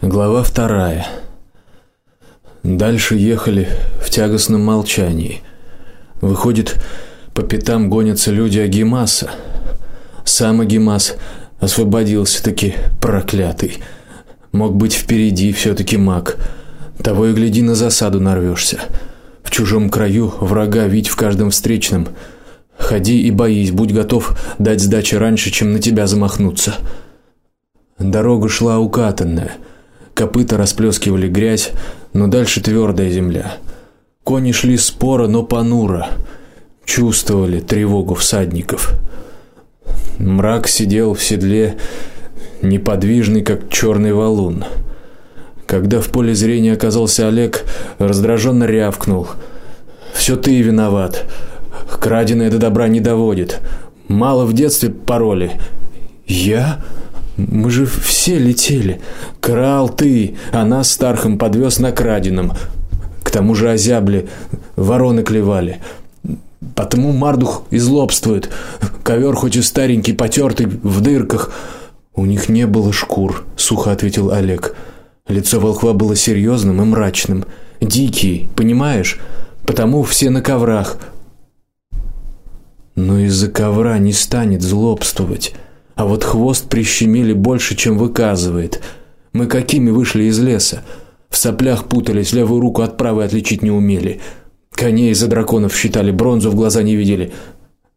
Глава вторая. Дальше ехали в тягостном молчании. Выходит, по пятам гонятся люди Агимаса. Сам Агимас освободился таки проклятый. Мог быть впереди все таки маг. Того и гляди на засаду нарвешься. В чужом краю врага видь в каждом встречном. Ходи и боись, будь готов дать сдачи раньше, чем на тебя замахнутся. Дорога шла укатанная. Копыта расплескивали грязь, но дальше твердая земля. Кони шли споро, но понуро. Чувствовали тревогу всадников. Мрак сидел в седле, неподвижный, как черный валун. Когда в поле зрения оказался Олег, раздраженно рявкнул: "Все ты виноват. Краденое до добра не доводит. Мало в детстве пароли". "Я?" Мы же все летели. Крал ты, а нас стархом подвез на краденом. К тому же озябли, вороны клевали. Потому Мардух излобствует. Ковер хоть и старенький, потертый, в дырках. У них не было шкур, сухо ответил Олег. Лицо волхва было серьезным и мрачным. Дикий, понимаешь? Потому все на коврах. Но из-за ковра не станет злобствовать а вот хвост прищемили больше, чем выказывает. Мы какими вышли из леса? В соплях путались, левую руку от правой отличить не умели. Коней за драконов считали, бронзу в глаза не видели.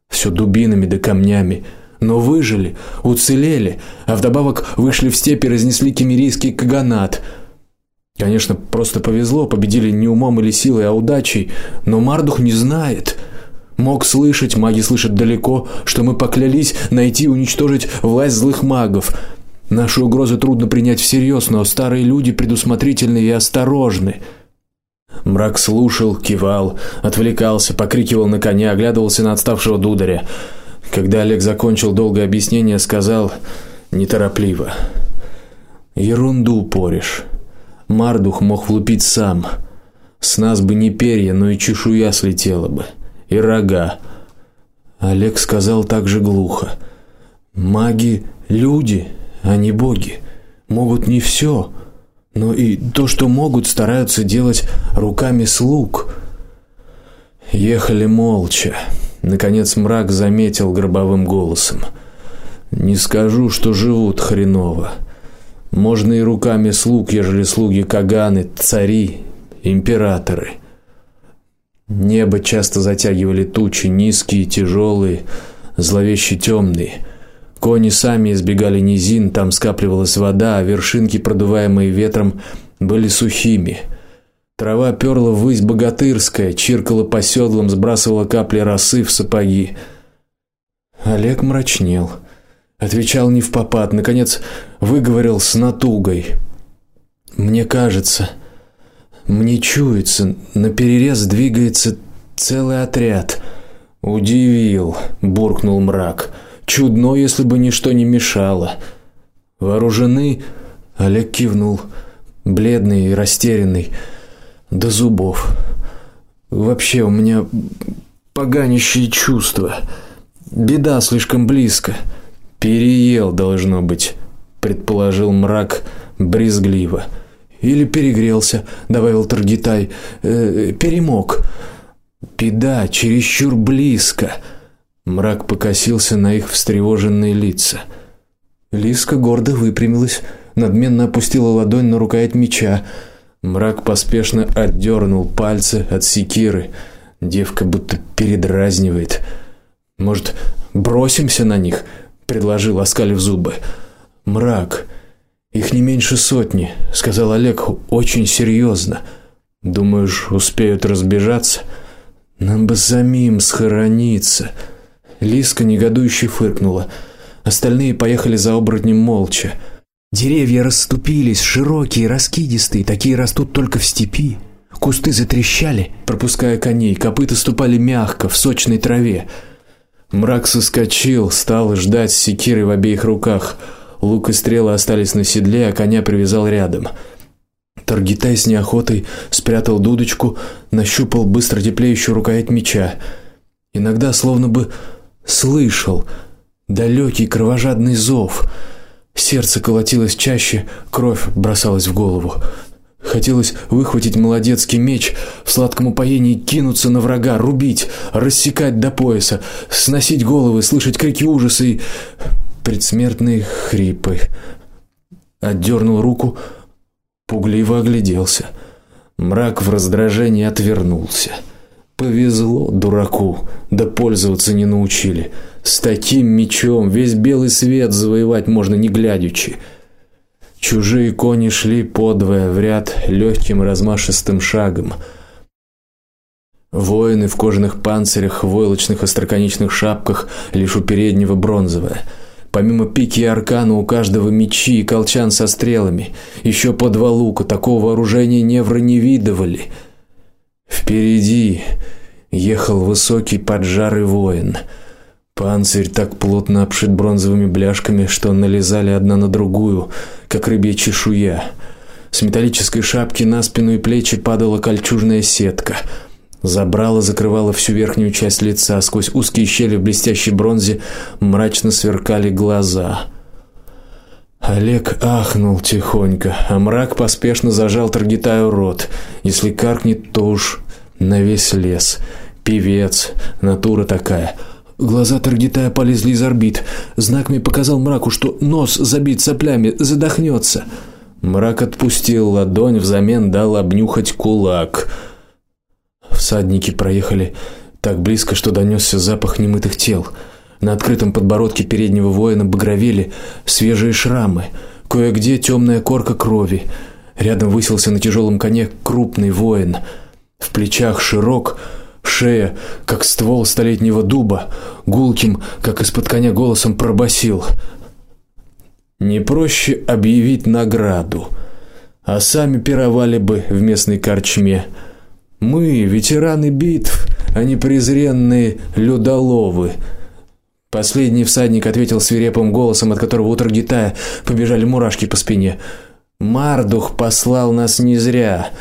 Все дубинами да камнями. Но выжили, уцелели, а вдобавок вышли в степи и разнесли кемерийский каганат. Конечно, просто повезло, победили не умом или силой, а удачей, но Мардух не знает. Мог слышать, маги слышат далеко, что мы поклялись найти и уничтожить власть злых магов. Наши угрозы трудно принять всерьез, но старые люди предусмотрительны и осторожны. Мрак слушал, кивал, отвлекался, покрикивал на коня, оглядывался на отставшего дударя. Когда Олег закончил долгое объяснение, сказал неторопливо: "Ерунду порешь. Мардух мог влупить сам. С нас бы не перья, но и чешуя слетела бы" и рога. Олег сказал также глухо: "Маги люди, а не боги. Могут не все, но и то, что могут, стараются делать руками слуг". Ехали молча. Наконец мрак заметил гробовым голосом: "Не скажу, что живут хреново. Можно и руками слуг, ежели слуги каганы, цари, императоры. Небо часто затягивали тучи, низкие, тяжелые, зловеще темные. Кони сами избегали низин, там скапливалась вода, а вершинки, продуваемые ветром, были сухими. Трава перла ввысь богатырская, чиркала по седлам, сбрасывала капли росы в сапоги. Олег мрачнел, отвечал не в попад, наконец выговорил с натугой: "Мне кажется, мне чуется, на перерез двигается целый отряд. Удивил, буркнул мрак. Чудно, если бы ничто не мешало. Вооружены? Олег кивнул, бледный и растерянный до зубов. Вообще у меня поганящие чувства. Беда слишком близко. Переел должно быть, предположил мрак брезгливо. Или перегрелся, добавил Таргитай. Э, перемок. Беда чересчур близко. Мрак покосился на их встревоженные лица. Лиска гордо выпрямилась, надменно опустила ладонь на рукоять меча. Мрак поспешно отдернул пальцы от секиры. Девка будто передразнивает. Может, бросимся на них, предложил, оскалив зубы. Мрак их не меньше сотни, сказал Олег очень серьезно. Думаешь, успеют разбежаться? Нам бы самим схорониться. Лиска негодующе фыркнула. Остальные поехали за оборотнем молча. Деревья расступились, широкие, раскидистые, такие растут только в степи. Кусты затрещали, пропуская коней, копыта ступали мягко в сочной траве. Мрак соскочил, стал ждать с секирой в обеих руках. Лук и стрелы остались на седле, а коня привязал рядом. Таргитай с неохотой спрятал дудочку, нащупал быстро теплеющую рукоять меча. Иногда словно бы слышал далекий кровожадный зов. Сердце колотилось чаще, кровь бросалась в голову. Хотелось выхватить молодецкий меч, в сладком упоении кинуться на врага, рубить, рассекать до пояса, сносить головы, слышать крики ужаса и предсмертные хрипы. Отдернул руку, пугливо огляделся. Мрак в раздражении отвернулся. Повезло дураку, да пользоваться не научили. С таким мечом весь белый свет завоевать можно не глядячи. Чужие кони шли подвое в ряд легким размашистым шагом. Воины в кожаных панцирях, в войлочных остроконечных шапках, лишь у переднего бронзовая. Помимо пики и аркана у каждого мечи и колчан со стрелами, еще по два лука. Такого вооружения невры не видывали. Впереди ехал высокий поджарый воин. Панцирь так плотно обшит бронзовыми бляшками, что налезали одна на другую, как рыбья чешуя. С металлической шапки на спину и плечи падала кольчужная сетка. Забрала закрывала всю верхнюю часть лица, сквозь узкие щели в блестящей бронзе мрачно сверкали глаза. Олег ахнул тихонько, а мрак поспешно зажал Таргитаю рот. Если каркнет, то уж на весь лес. Певец, натура такая. Глаза Таргитая полезли из орбит. Знак мне показал мраку, что нос забит соплями, задохнется. Мрак отпустил ладонь, взамен дал обнюхать кулак. Всадники проехали так близко, что донесся запах немытых тел. На открытом подбородке переднего воина багровели свежие шрамы, кое-где темная корка крови. Рядом высился на тяжелом коне крупный воин. В плечах широк, шея, как ствол столетнего дуба, гулким, как из-под коня голосом пробасил: "Не проще объявить награду, а сами пировали бы в местной корчме. Мы ветераны битв, а не презренные людоловы". Последний всадник ответил свирепым голосом, от которого у Таргитая побежали мурашки по спине. Мардух послал нас не зря.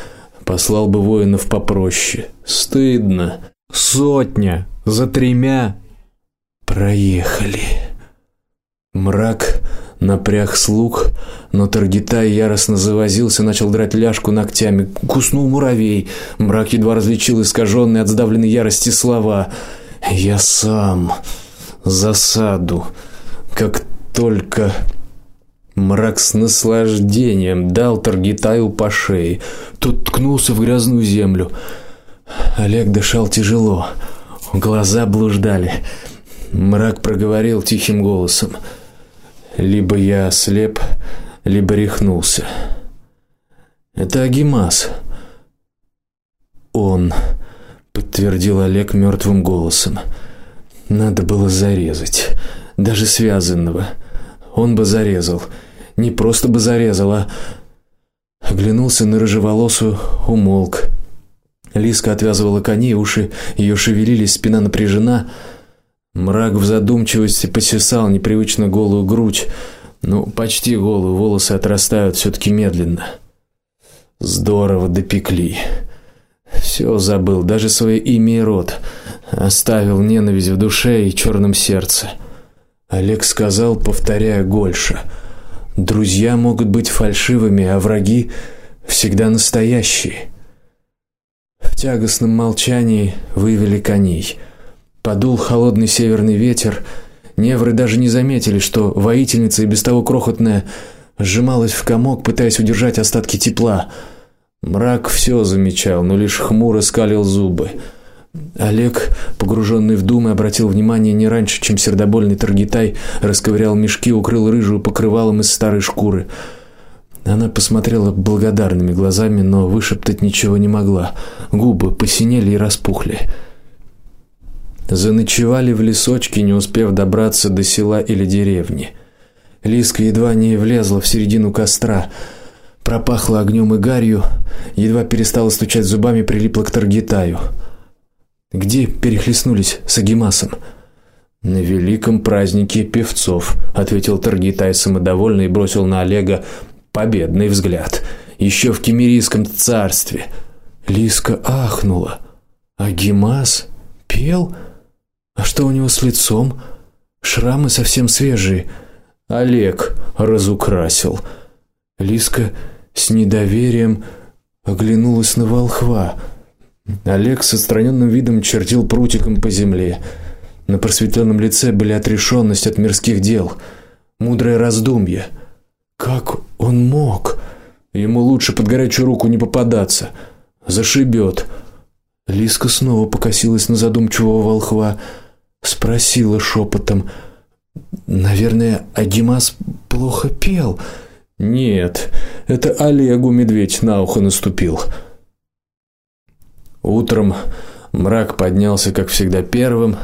Послал бы воинов попроще. Стыдно. Сотня за тремя проехали. Мрак напряг слух, но Таргитай яростно завозился, начал драть ляжку ногтями, куснул муравей. Мрак едва различил искаженные от сдавленной ярости слова: "Я сам засаду, как только Мрак с наслаждением дал Таргитаю по шее. Тот ткнулся в грязную землю. Олег дышал тяжело. Глаза блуждали. Мрак проговорил тихим голосом: "Либо я слеп, либо рехнулся. Это Агимас". Он подтвердил Олег мертвым голосом. Надо было зарезать, даже связанного он бы зарезал. Не просто бы зарезал, а оглянулся на рыжеволосую, умолк. Лиска отвязывала коней, уши ее шевелились, спина напряжена. Мрак в задумчивости посесал непривычно голую грудь. Ну, почти голую, волосы отрастают все таки медленно. Здорово допекли. Все забыл, даже свое имя и род. Оставил ненависть в душе и черном сердце. Олег сказал, повторяя Гольша: "Друзья могут быть фальшивыми, а враги всегда настоящие". В тягостном молчании вывели коней. Подул холодный северный ветер. Невры даже не заметили, что воительница и без того крохотная сжималась в комок, пытаясь удержать остатки тепла. Мрак все замечал, но лишь хмуро скалил зубы. Олег, погруженный в думы, обратил внимание не раньше, чем сердобольный Таргитай расковырял мешки, укрыл рыжую покрывалом из старой шкуры. Она посмотрела благодарными глазами, но вышептать ничего не могла. Губы посинели и распухли. Заночевали в лесочке, не успев добраться до села или деревни. Лиска едва не влезла в середину костра. Пропахло огнем и гарью, едва перестала стучать зубами, прилипла к Таргитаю. Где перехлестнулись с Агимасом? На великом празднике певцов, ответил Таргитай самодовольно и бросил на Олега победный взгляд. Еще в Кемерийском царстве. Лиска ахнула. Агимас пел? А что у него с лицом? Шрамы совсем свежие. Олег разукрасил. Лиска с недоверием оглянулась на волхва. Олег с отстраненным видом чертил прутиком по земле. На просветленном лице были отрешенность от мирских дел, мудрое раздумье. Как он мог? Ему лучше под горячую руку не попадаться, зашибет. Лиска снова покосилась на задумчивого волхва, спросила шепотом: "Наверное, Агимас плохо пел?" "Нет, это Олегу медведь на ухо наступил". Утром мрак поднялся, как всегда, первым,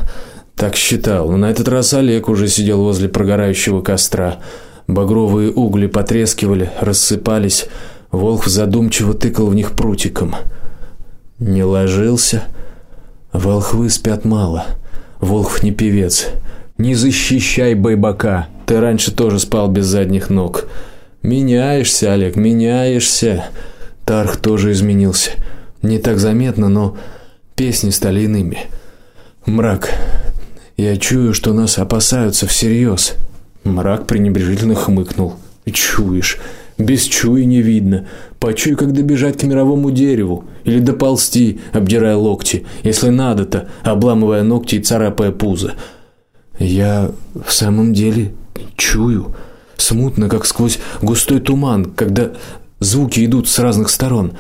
так считал. Но на этот раз Олег уже сидел возле прогорающего костра. Багровые угли потрескивали, рассыпались. Волк задумчиво тыкал в них прутиком. Не ложился. Волхвы спят мало. Волхв не певец. Не защищай байбака. Ты раньше тоже спал без задних ног. Меняешься, Олег, меняешься. Тарх тоже изменился. Не так заметно, но песни стали иными. Мрак. Я чую, что нас опасаются всерьез. Мрак пренебрежительно хмыкнул. Чуешь? Без чуи не видно. Почуй, как добежать к мировому дереву или доползти, обдирая локти, если надо-то, обламывая ногти и царапая пузо. Я в самом деле чую, смутно, как сквозь густой туман, когда звуки идут с разных сторон.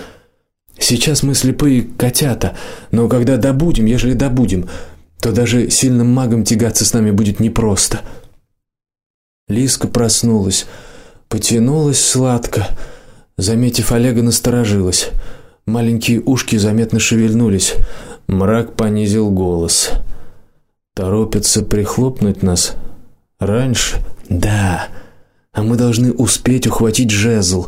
Сейчас мы слепые котята, но когда добудем, ежели добудем, то даже сильным магом тягаться с нами будет непросто. Лиска проснулась, потянулась сладко, заметив Олега, насторожилась. Маленькие ушки заметно шевельнулись. Мрак понизил голос. Торопится прихлопнуть нас раньше. Да. А мы должны успеть ухватить жезл.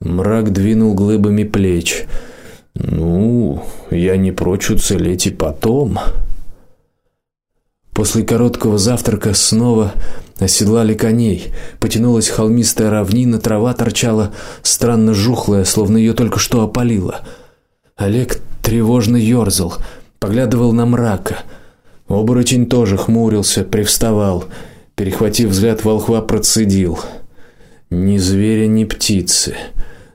Мрак двинул глыбами плеч. Ну, я не прочь уцелеть и потом. После короткого завтрака снова оседлали коней. Потянулась холмистая равнина, трава торчала странно жухлая, словно ее только что опалило. Олег тревожно ёрзал, поглядывал на мрака. Оборотень тоже хмурился, привставал, перехватив взгляд волхва, процедил: "Ни зверя, ни птицы.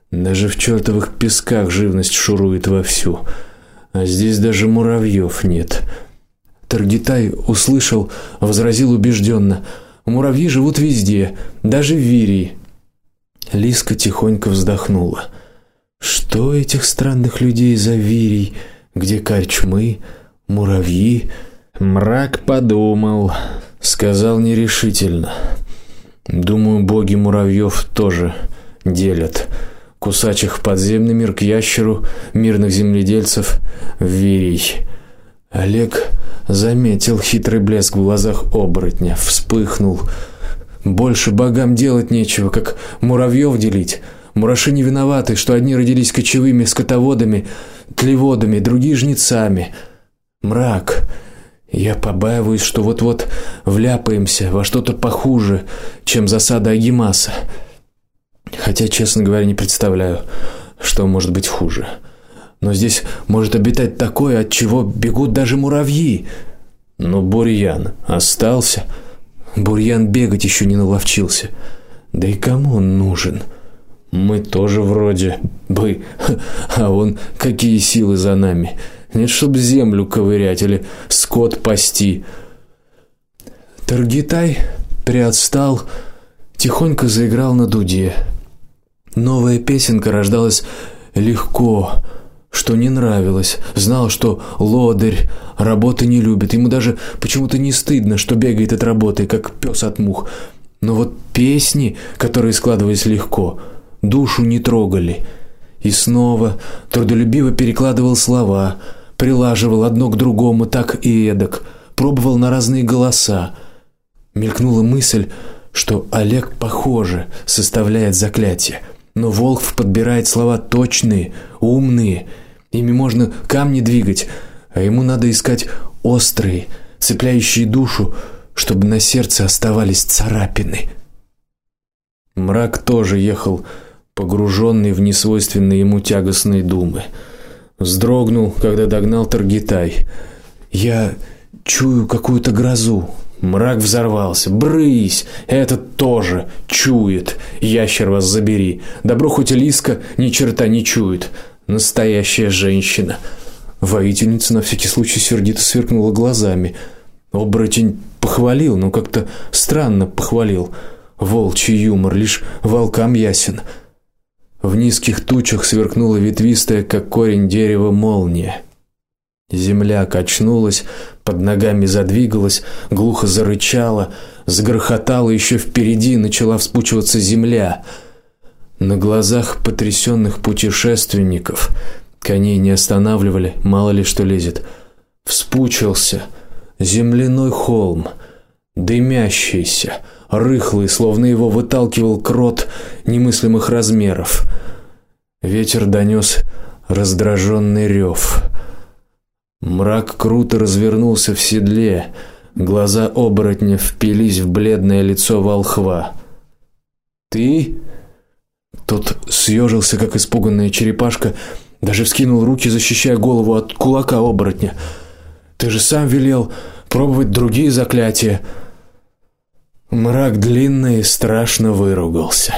Даже в чертовых песках живность шурует вовсю, а здесь даже муравьев нет". Таргитай услышал, возразил убежденно: "Муравьи живут везде, даже в Вирии". Лиска тихонько вздохнула. Что этих странных людей за Вирий, где корчмы, муравьи? Мрак подумал, сказал нерешительно: "Думаю, боги муравьев тоже делят кусачих подземный мир к ящеру, мирных земледельцев в Вирий". Олег заметил хитрый блеск в глазах оборотня, вспыхнул. Больше богам делать нечего, как муравьев делить. Мураши не виноваты, что одни родились кочевыми скотоводами, тлеводами, другие жнецами. Мрак. Я побаиваюсь, что вот-вот вляпаемся во что-то похуже, чем засада Агимаса. Хотя, честно говоря, не представляю, что может быть хуже. Но здесь может обитать такое, от чего бегут даже муравьи. Но бурьян остался. Бурьян бегать еще не наловчился. Да и кому он нужен? Мы тоже вроде бы, а он какие силы за нами? Нет, чтобы землю ковырять или скот пасти. Таргитай приотстал, тихонько заиграл на дуде. Новая песенка рождалась легко, что не нравилось. Знал, что лодырь работы не любит. Ему даже почему-то не стыдно, что бегает от работы, как пес от мух. Но вот песни, которые складывались легко, душу не трогали. И снова трудолюбиво перекладывал слова, прилаживал одно к другому так и эдак, пробовал на разные голоса. Мелькнула мысль, что Олег, похоже, составляет заклятие. Но Волхв подбирает слова точные, умные Ими можно камни двигать, а ему надо искать острые, цепляющие душу, чтобы на сердце оставались царапины. Мрак тоже ехал, погруженный в несвойственные ему тягостные думы. Вздрогнул, когда догнал Таргитай. Я чую какую-то грозу, Мрак взорвался. Брысь, этот тоже чует. Ящер вас забери. Добро хоть Лиска ни черта не чует. Настоящая женщина. Воительница на всякий случай сердито сверкнула глазами. Оборотень похвалил, но как-то странно похвалил. Волчий юмор лишь волкам ясен. В низких тучах сверкнула ветвистая, как корень дерева, молния. Земля качнулась, под ногами задвигалась, глухо зарычала, загрохотала еще впереди, начала вспучиваться земля. На глазах потрясенных путешественников коней не останавливали, мало ли что лезет. Вспучился земляной холм, дымящийся, рыхлый, словно его выталкивал крот немыслимых размеров. Ветер донес раздраженный рев. Мрак круто развернулся в седле, глаза оборотня впились в бледное лицо волхва. Ты? Тот съежился, как испуганная черепашка, даже вскинул руки, защищая голову от кулака оборотня. Ты же сам велел пробовать другие заклятия. Мрак длинный и страшно выругался.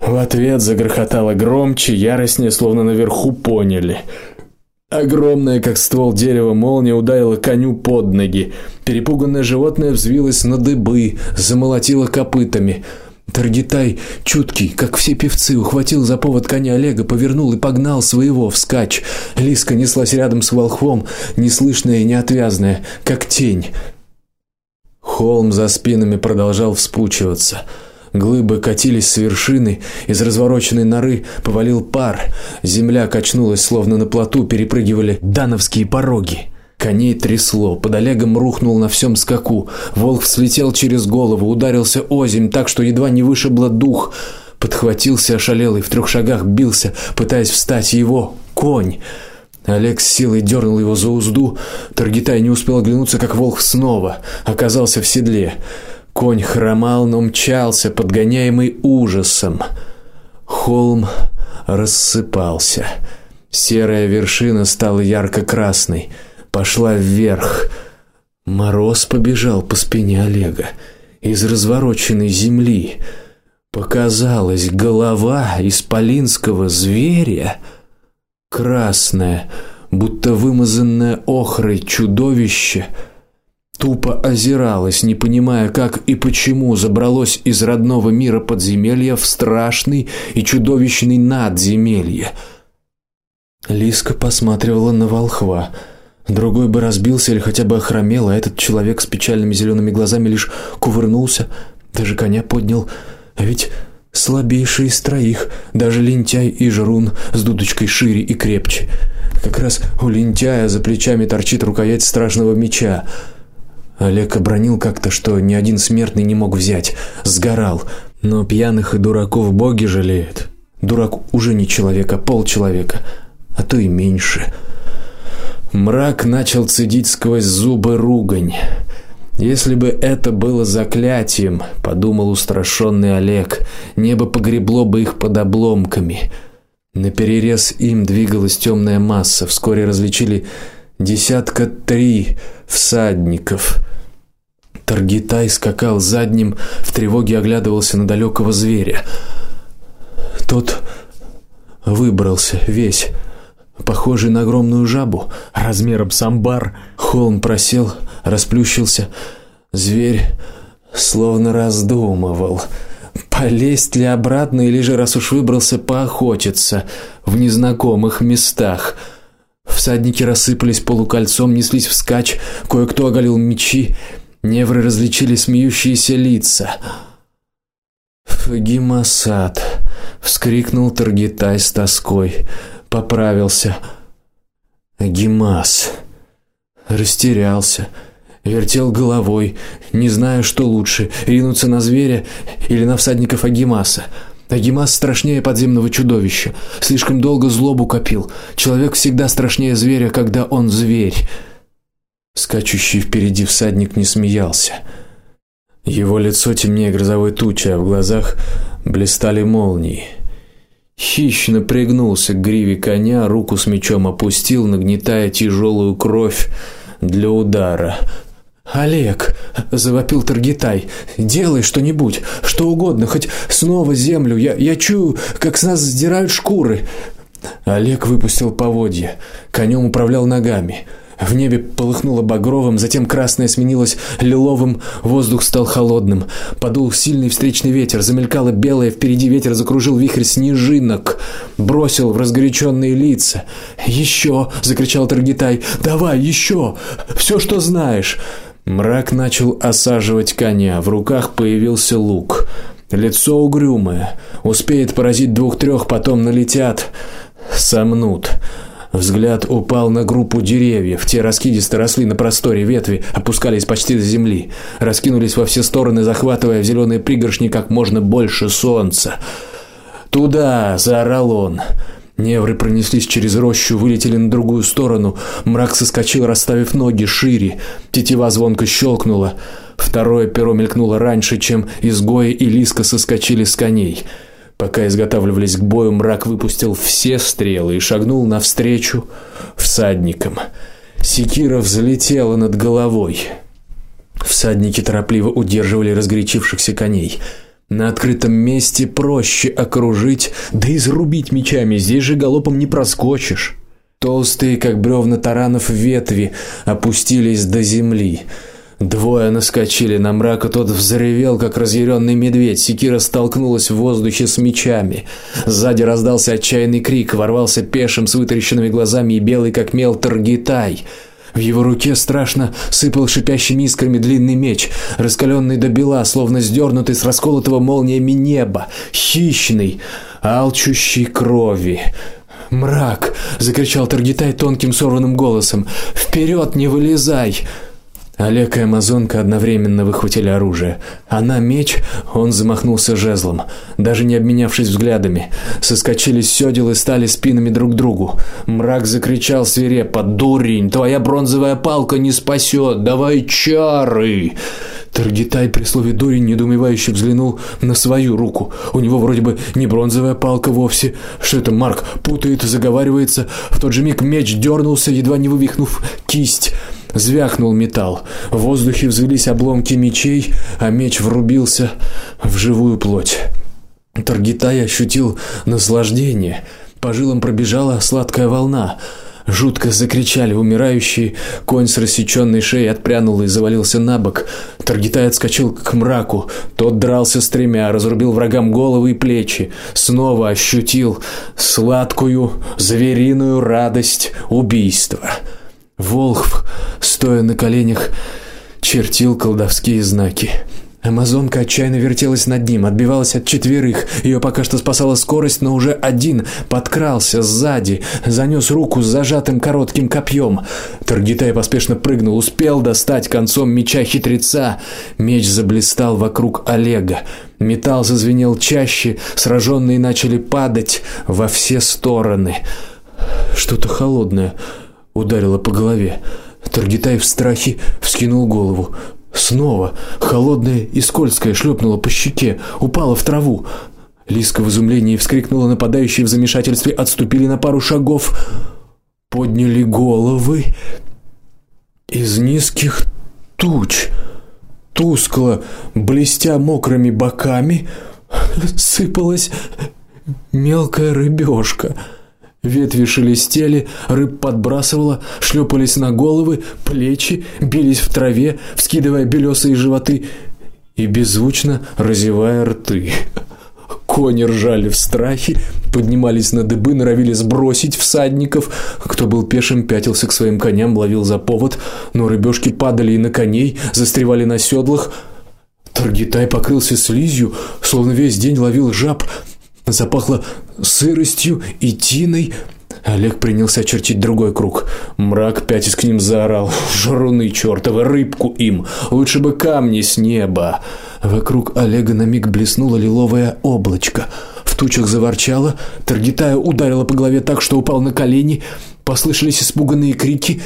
В ответ загрохотало громче, яростнее, словно наверху поняли. Огромная, как ствол дерева, молния ударила коню под ноги. Перепуганное животное взвилось на дыбы, замолотило копытами. Таргитай, чуткий, как все певцы, ухватил за повод коня Олега, повернул и погнал своего вскачь. Лиска неслась рядом с волхвом, неслышная и неотвязная, как тень. Холм за спинами продолжал вспучиваться. Глыбы катились с вершины, из развороченной норы повалил пар. Земля качнулась, словно на плоту перепрыгивали дановские пороги. Коней трясло, под Олегом рухнул на всем скаку. Волк взлетел через голову, ударился о земь так, что едва не вышибло дух. Подхватился ошалелый, в трех шагах бился, пытаясь встать его конь. Олег с силой дернул его за узду. Таргитай не успел оглянуться, как волк снова оказался в седле. Конь хромал, но мчался, подгоняемый ужасом. Холм рассыпался. Серая вершина стала ярко-красной пошла вверх. Мороз побежал по спине Олега. Из развороченной земли показалась голова исполинского зверя, красное, будто вымазанное охрой чудовище тупо озиралось, не понимая, как и почему забралось из родного мира подземелья в страшный и чудовищный надземелье. Лиска посматривала на волхва. Другой бы разбился или хотя бы охромел, а этот человек с печальными зелеными глазами лишь кувырнулся, даже коня поднял. А ведь слабейший из троих, даже лентяй и жрун с дудочкой шире и крепче. Как раз у лентяя за плечами торчит рукоять страшного меча. Олег обронил как-то, что ни один смертный не мог взять, сгорал. Но пьяных и дураков боги жалеют. Дурак уже не человек, а полчеловека, а то и меньше. Мрак начал цедить сквозь зубы ругань. Если бы это было заклятием, подумал устрашённый Олег, небо погребло бы их под обломками. На перерез им двигалась темная масса, вскоре различили десятка три всадников. Таргитай скакал задним, в тревоге оглядывался на далекого зверя. Тот выбрался весь похожий на огромную жабу, размером с амбар. Холм просел, расплющился. Зверь словно раздумывал, полезть ли обратно или же раз уж выбрался поохотиться в незнакомых местах. Всадники рассыпались полукольцом, неслись вскачь, кое-кто оголил мечи, невры различили смеющиеся лица. Фагимасад, вскрикнул Таргитай с тоской поправился. Гимас растерялся, вертел головой, не зная, что лучше: ринуться на зверя или на всадников Агимаса. Агимас страшнее подземного чудовища. Слишком долго злобу копил. Человек всегда страшнее зверя, когда он зверь. Скачущий впереди всадник не смеялся. Его лицо темнее грозовой тучи, а в глазах блистали молнии. Хищно пригнулся к гриве коня, руку с мечом опустил, нагнетая тяжелую кровь для удара. Олег, завопил Таргитай. Делай что-нибудь, что угодно, хоть снова землю. Я я чую, как с нас сдирают шкуры. Олег выпустил поводья. Конем управлял ногами. В небе полыхнуло багровым, затем красное сменилось лиловым, воздух стал холодным. Подул сильный встречный ветер, замелькало белое, впереди ветер закружил вихрь снежинок, бросил в разгоряченные лица. Еще, закричал Таргитай. Давай еще! Все, что знаешь. Мрак начал осаживать коня, в руках появился лук. Лицо угрюмое. Успеет поразить двух-трех, потом налетят, сомнут. Взгляд упал на группу деревьев. Те раскидисто росли на просторе, ветви опускались почти до земли, раскинулись во все стороны, захватывая в зеленые пригоршни как можно больше солнца. "Туда!" заорал он. Невры пронеслись через рощу, вылетели на другую сторону. Мрак соскочил, расставив ноги шире. Тетива звонко щелкнула. Второе перо мелькнуло раньше, чем изгои и Лиска соскочили с коней. Пока изготавливались к бою, мрак выпустил все стрелы и шагнул навстречу всадникам. Секира взлетела над головой. Всадники торопливо удерживали разгорячившихся коней. На открытом месте проще окружить, да и зарубить мечами, здесь же галопом не проскочишь. Толстые, как бревна таранов ветви, опустились до земли. Двое наскочили на мрак, и тот взревел, как разъяренный медведь. Секира столкнулась в воздухе с мечами. Сзади раздался отчаянный крик, ворвался пешим с вытаращенными глазами и белый как мел Таргитай. В его руке страшно сыпал шипящими искрами длинный меч, раскаленный до бела, словно сдернутый с расколотого молниями неба, хищный, алчущий крови. "Мрак!" закричал Таргитай тонким сорванным голосом. "Вперед, не вылезай!" Олег и амазонка одновременно выхватили оружие. Она меч, он замахнулся жезлом, даже не обменявшись взглядами. Соскочили с сёдел и стали спинами друг к другу. Мрак закричал свирепо: "Дурень, твоя бронзовая палка не спасет, давай чары!" Таргитай при слове дурень недоумевающе взглянул на свою руку. У него вроде бы не бронзовая палка вовсе. Что это Марк путает, заговаривается. В тот же миг меч дернулся, едва не вывихнув кисть. Звякнул металл. В воздухе взвились обломки мечей, а меч врубился в живую плоть. Таргитай ощутил наслаждение. По жилам пробежала сладкая волна. Жутко закричали умирающие, конь с рассечённой шеей отпрянул и завалился на бок. Таргитай отскочил к мраку. Тот дрался с тремя, разрубил врагам головы и плечи, снова ощутил сладкую звериную радость убийства. Волхв, стоя на коленях, чертил колдовские знаки. Амазонка отчаянно вертелась над ним, отбивалась от четверых. Ее пока что спасала скорость, но уже один подкрался сзади, занёс руку с зажатым коротким копьем. Таргитай поспешно прыгнул, успел достать концом меча хитреца. Меч заблистал вокруг Олега. Металл зазвенел чаще, сраженные начали падать во все стороны. Что-то холодное ударило по голове. Таргитай в страхе вскинул голову. Снова холодная и скользкая шлепнула по щеке, упала в траву. Лиска в изумлении вскрикнула, нападающие в замешательстве отступили на пару шагов, подняли головы из низких туч, тускло блестя мокрыми боками, сыпалась мелкая рыбешка. Ветви шелестели, рыб подбрасывало, шлепались на головы, плечи, бились в траве, вскидывая белесые животы и беззвучно разевая рты. Кони ржали в страхе, поднимались на дыбы, норовили сбросить всадников. Кто был пешим, пятился к своим коням, ловил за повод, но рыбешки падали и на коней, застревали на седлах. Таргитай покрылся слизью, словно весь день ловил жаб. Запахло сыростью и тиной. Олег принялся чертить другой круг. Мрак пятясь к ним заорал: "Жруны чёртовы, рыбку им! Лучше бы камни с неба!" Вокруг Олега на миг блеснуло лиловое облачко. В тучах заворчало, Таргитая ударила по голове так, что упал на колени. Послышались испуганные крики.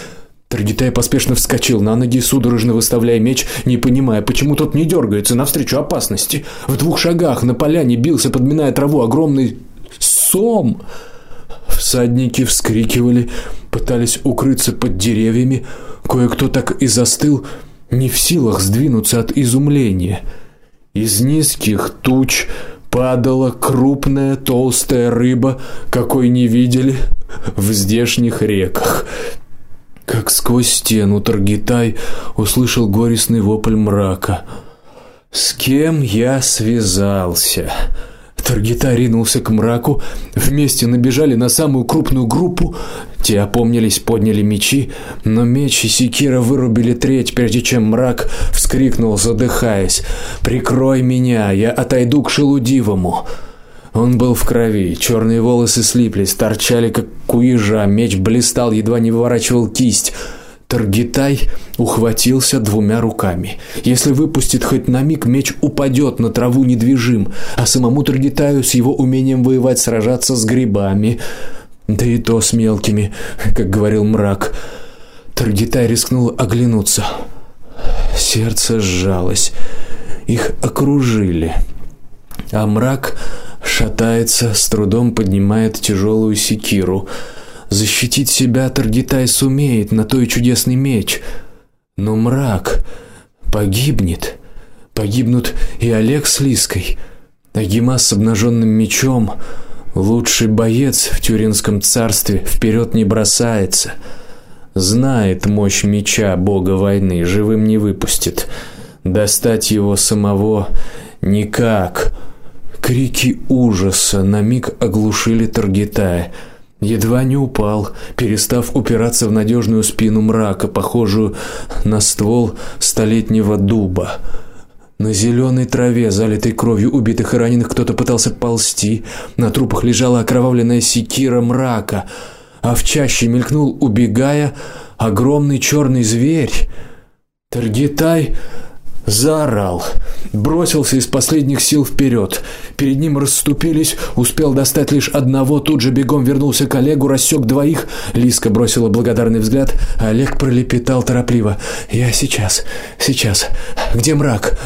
Таргитай поспешно вскочил на ноги, судорожно выставляя меч, не понимая, почему тот не дергается навстречу опасности. В двух шагах на поляне бился, подминая траву, огромный сом. Всадники вскрикивали, пытались укрыться под деревьями, кое-кто так и застыл, не в силах сдвинуться от изумления. Из низких туч падала крупная толстая рыба, какой не видели в здешних реках. Как сквозь стену Таргитай услышал горестный вопль мрака. С кем я связался? Таргитай ринулся к мраку, вместе набежали на самую крупную группу. Те опомнились, подняли мечи, но меч и секира вырубили треть, прежде чем мрак вскрикнул, задыхаясь: "Прикрой меня, я отойду к шелудивому". Он был в крови, черные волосы слиплись, торчали как у ежа, меч блистал, едва не выворачивал кисть. Таргитай ухватился двумя руками. Если выпустит хоть на миг, меч упадет на траву недвижим, а самому Таргитаю с его умением воевать сражаться с грибами, да и то с мелкими, как говорил мрак. Таргитай рискнул оглянуться. Сердце сжалось. Их окружили. А мрак шатается, с трудом поднимает тяжелую секиру. Защитить себя Таргитай сумеет на той чудесный меч, но мрак погибнет. Погибнут и Олег с Лиской. Агимас с обнаженным мечом, лучший боец в Тюринском царстве, вперед не бросается. Знает мощь меча бога войны, живым не выпустит. Достать его самого никак. Крики ужаса на миг оглушили Таргитая. Едва не упал, перестав упираться в надежную спину мрака, похожую на ствол столетнего дуба. На зеленой траве, залитой кровью убитых и раненых, кто-то пытался ползти. На трупах лежала окровавленная секира мрака, а в чаще мелькнул, убегая, огромный черный зверь. Таргитай заорал, бросился из последних сил вперед. Перед ним расступились, успел достать лишь одного, тут же бегом вернулся к Олегу, рассек двоих. Лиска бросила благодарный взгляд, а Олег пролепетал торопливо: "Я сейчас, сейчас. Где мрак?"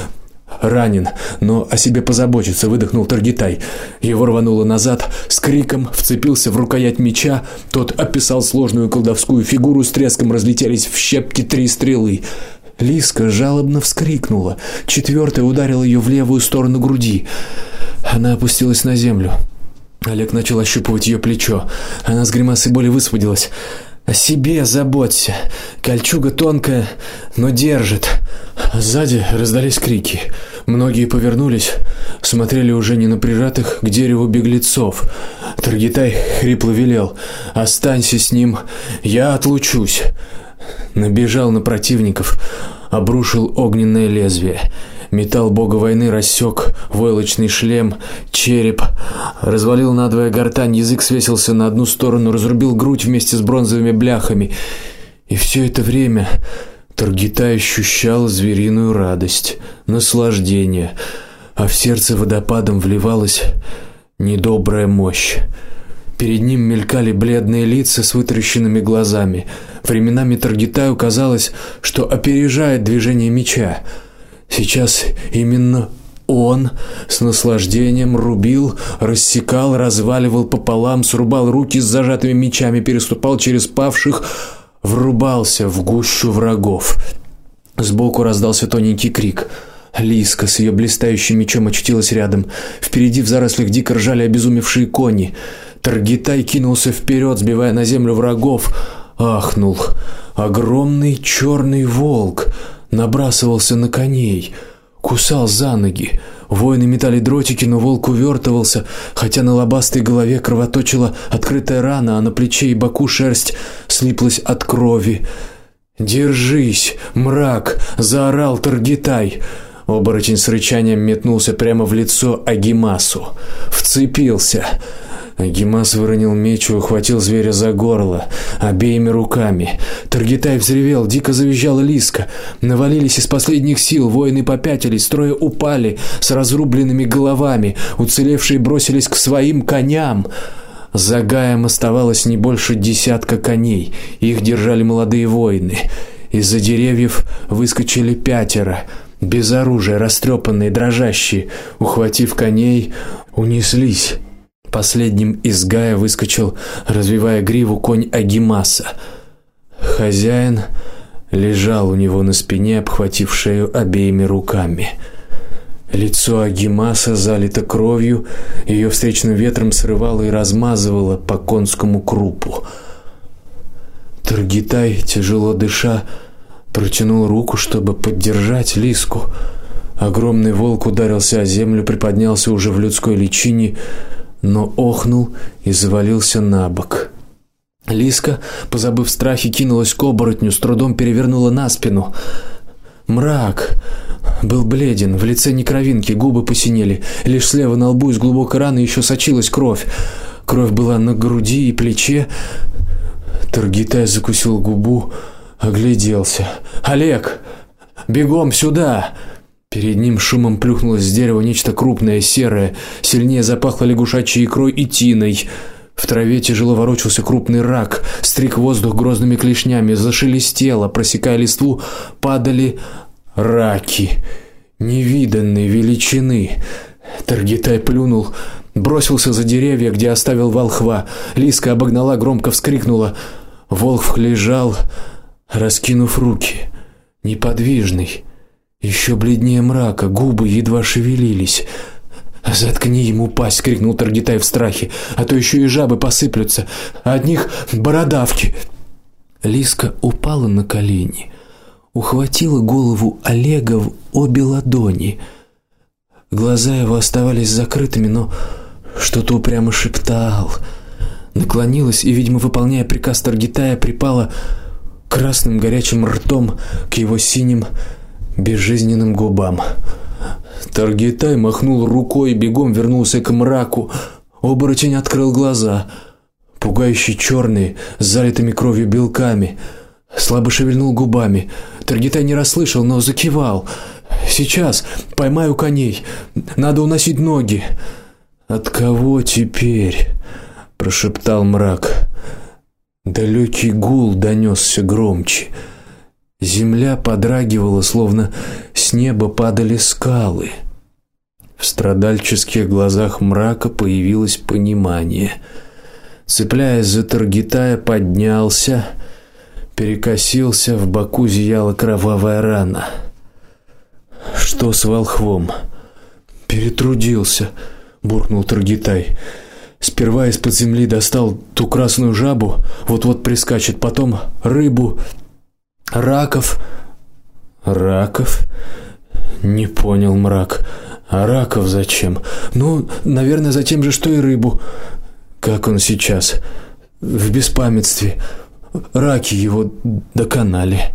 ранен, но о себе позаботится, выдохнул Таргитай. Его рвануло назад, с криком вцепился в рукоять меча, тот описал сложную колдовскую фигуру, с треском разлетелись в щепки три стрелы. Лиска жалобно вскрикнула. Четвертая ударила ее в левую сторону груди. Она опустилась на землю. Олег начал ощупывать ее плечо. Она с гримасой боли высвободилась. О себе заботься. Кольчуга тонкая, но держит. Сзади раздались крики. Многие повернулись, смотрели уже не на прижатых к дереву беглецов. Таргитай хрипло велел: "Останься с ним, я отлучусь" набежал на противников, обрушил огненное лезвие. Металл бога войны рассек войлочный шлем, череп, развалил надвое гортань, язык свесился на одну сторону, разрубил грудь вместе с бронзовыми бляхами. И все это время Таргитай ощущал звериную радость, наслаждение, а в сердце водопадом вливалась недобрая мощь. Перед ним мелькали бледные лица с вытаращенными глазами. Временами Таргитаю казалось, что опережает движение меча. Сейчас именно он с наслаждением рубил, рассекал, разваливал пополам, срубал руки с зажатыми мечами, переступал через павших, врубался в гущу врагов. Сбоку раздался тоненький крик. Лиска с ее блистающим мечом очутилась рядом. Впереди в зарослях дико ржали обезумевшие кони. Таргитай кинулся вперед, сбивая на землю врагов, ахнул. Огромный черный волк набрасывался на коней, кусал за ноги. Воины метали дротики, но волк увертывался, хотя на лобастой голове кровоточила открытая рана, а на плече и боку шерсть слиплась от крови. "Держись, мрак!" заорал Таргитай. Оборотень с рычанием метнулся прямо в лицо Агимасу, вцепился. Агимас выронил меч и ухватил зверя за горло обеими руками. Таргитай взревел, дико завизжала Лиска. Навалились из последних сил, воины попятились, трое упали с разрубленными головами, уцелевшие бросились к своим коням. За гаем оставалось не больше десятка коней. Их держали молодые воины. Из-за деревьев выскочили пятеро без оружия, растрепанные, дрожащие, ухватив коней, унеслись. Последним из гая выскочил, развивая гриву конь Агимаса. Хозяин лежал у него на спине, обхватив шею обеими руками. Лицо Агимаса залито кровью, ее встречным ветром срывало и размазывало по конскому крупу. Таргитай, тяжело дыша, протянул руку, чтобы поддержать Лиску. Огромный волк ударился о землю, приподнялся уже в людской личине, но охнул и завалился на бок. Лиска, позабыв страхи, кинулась к оборотню, с трудом перевернула на спину. Мрак был бледен, в лице ни кровинки, губы посинели, лишь слева на лбу из глубокой раны еще сочилась кровь. Кровь была на груди и плече. Таргитай закусил губу, огляделся. Олег, бегом сюда. Перед ним шумом плюхнулось с дерева нечто крупное, серое, сильнее запахло лягушачьей икрой и тиной. В траве тяжело ворочался крупный рак, стриг воздух грозными клешнями, зашелестело, просекая листву, падали раки невиданной величины. Таргитай плюнул, бросился за деревья, где оставил волхва. Лиска обогнала, громко вскрикнула. Волк лежал, раскинув руки, неподвижный, еще бледнее мрака, губы едва шевелились. Заткни ему пасть, крикнул Таргитай в страхе, а то еще и жабы посыплются, а от них бородавки. Лиска упала на колени, ухватила голову Олега в обе ладони. Глаза его оставались закрытыми, но что-то упрямо шептал. Наклонилась и, видимо, выполняя приказ Таргитая, припала красным горячим ртом к его синим безжизненным губам. Таргитай махнул рукой и бегом вернулся к мраку. Оборотень открыл глаза, пугающе черные, с залитыми кровью белками. Слабо шевельнул губами. Таргитай не расслышал, но закивал. Сейчас поймаю коней. Надо уносить ноги. От кого теперь? прошептал мрак. Далекий гул донесся громче. Земля подрагивала, словно с неба падали скалы. В страдальческих глазах мрака появилось понимание. Цепляясь за Таргитая, поднялся, перекосился, в боку зияла кровавая рана. Что с волхвом? Перетрудился, буркнул Таргитай. Сперва из-под земли достал ту красную жабу, вот-вот прискачет, потом рыбу, раков. Раков? Не понял мрак. А раков зачем? Ну, наверное, за тем же, что и рыбу. Как он сейчас? В беспамятстве. Раки его доконали.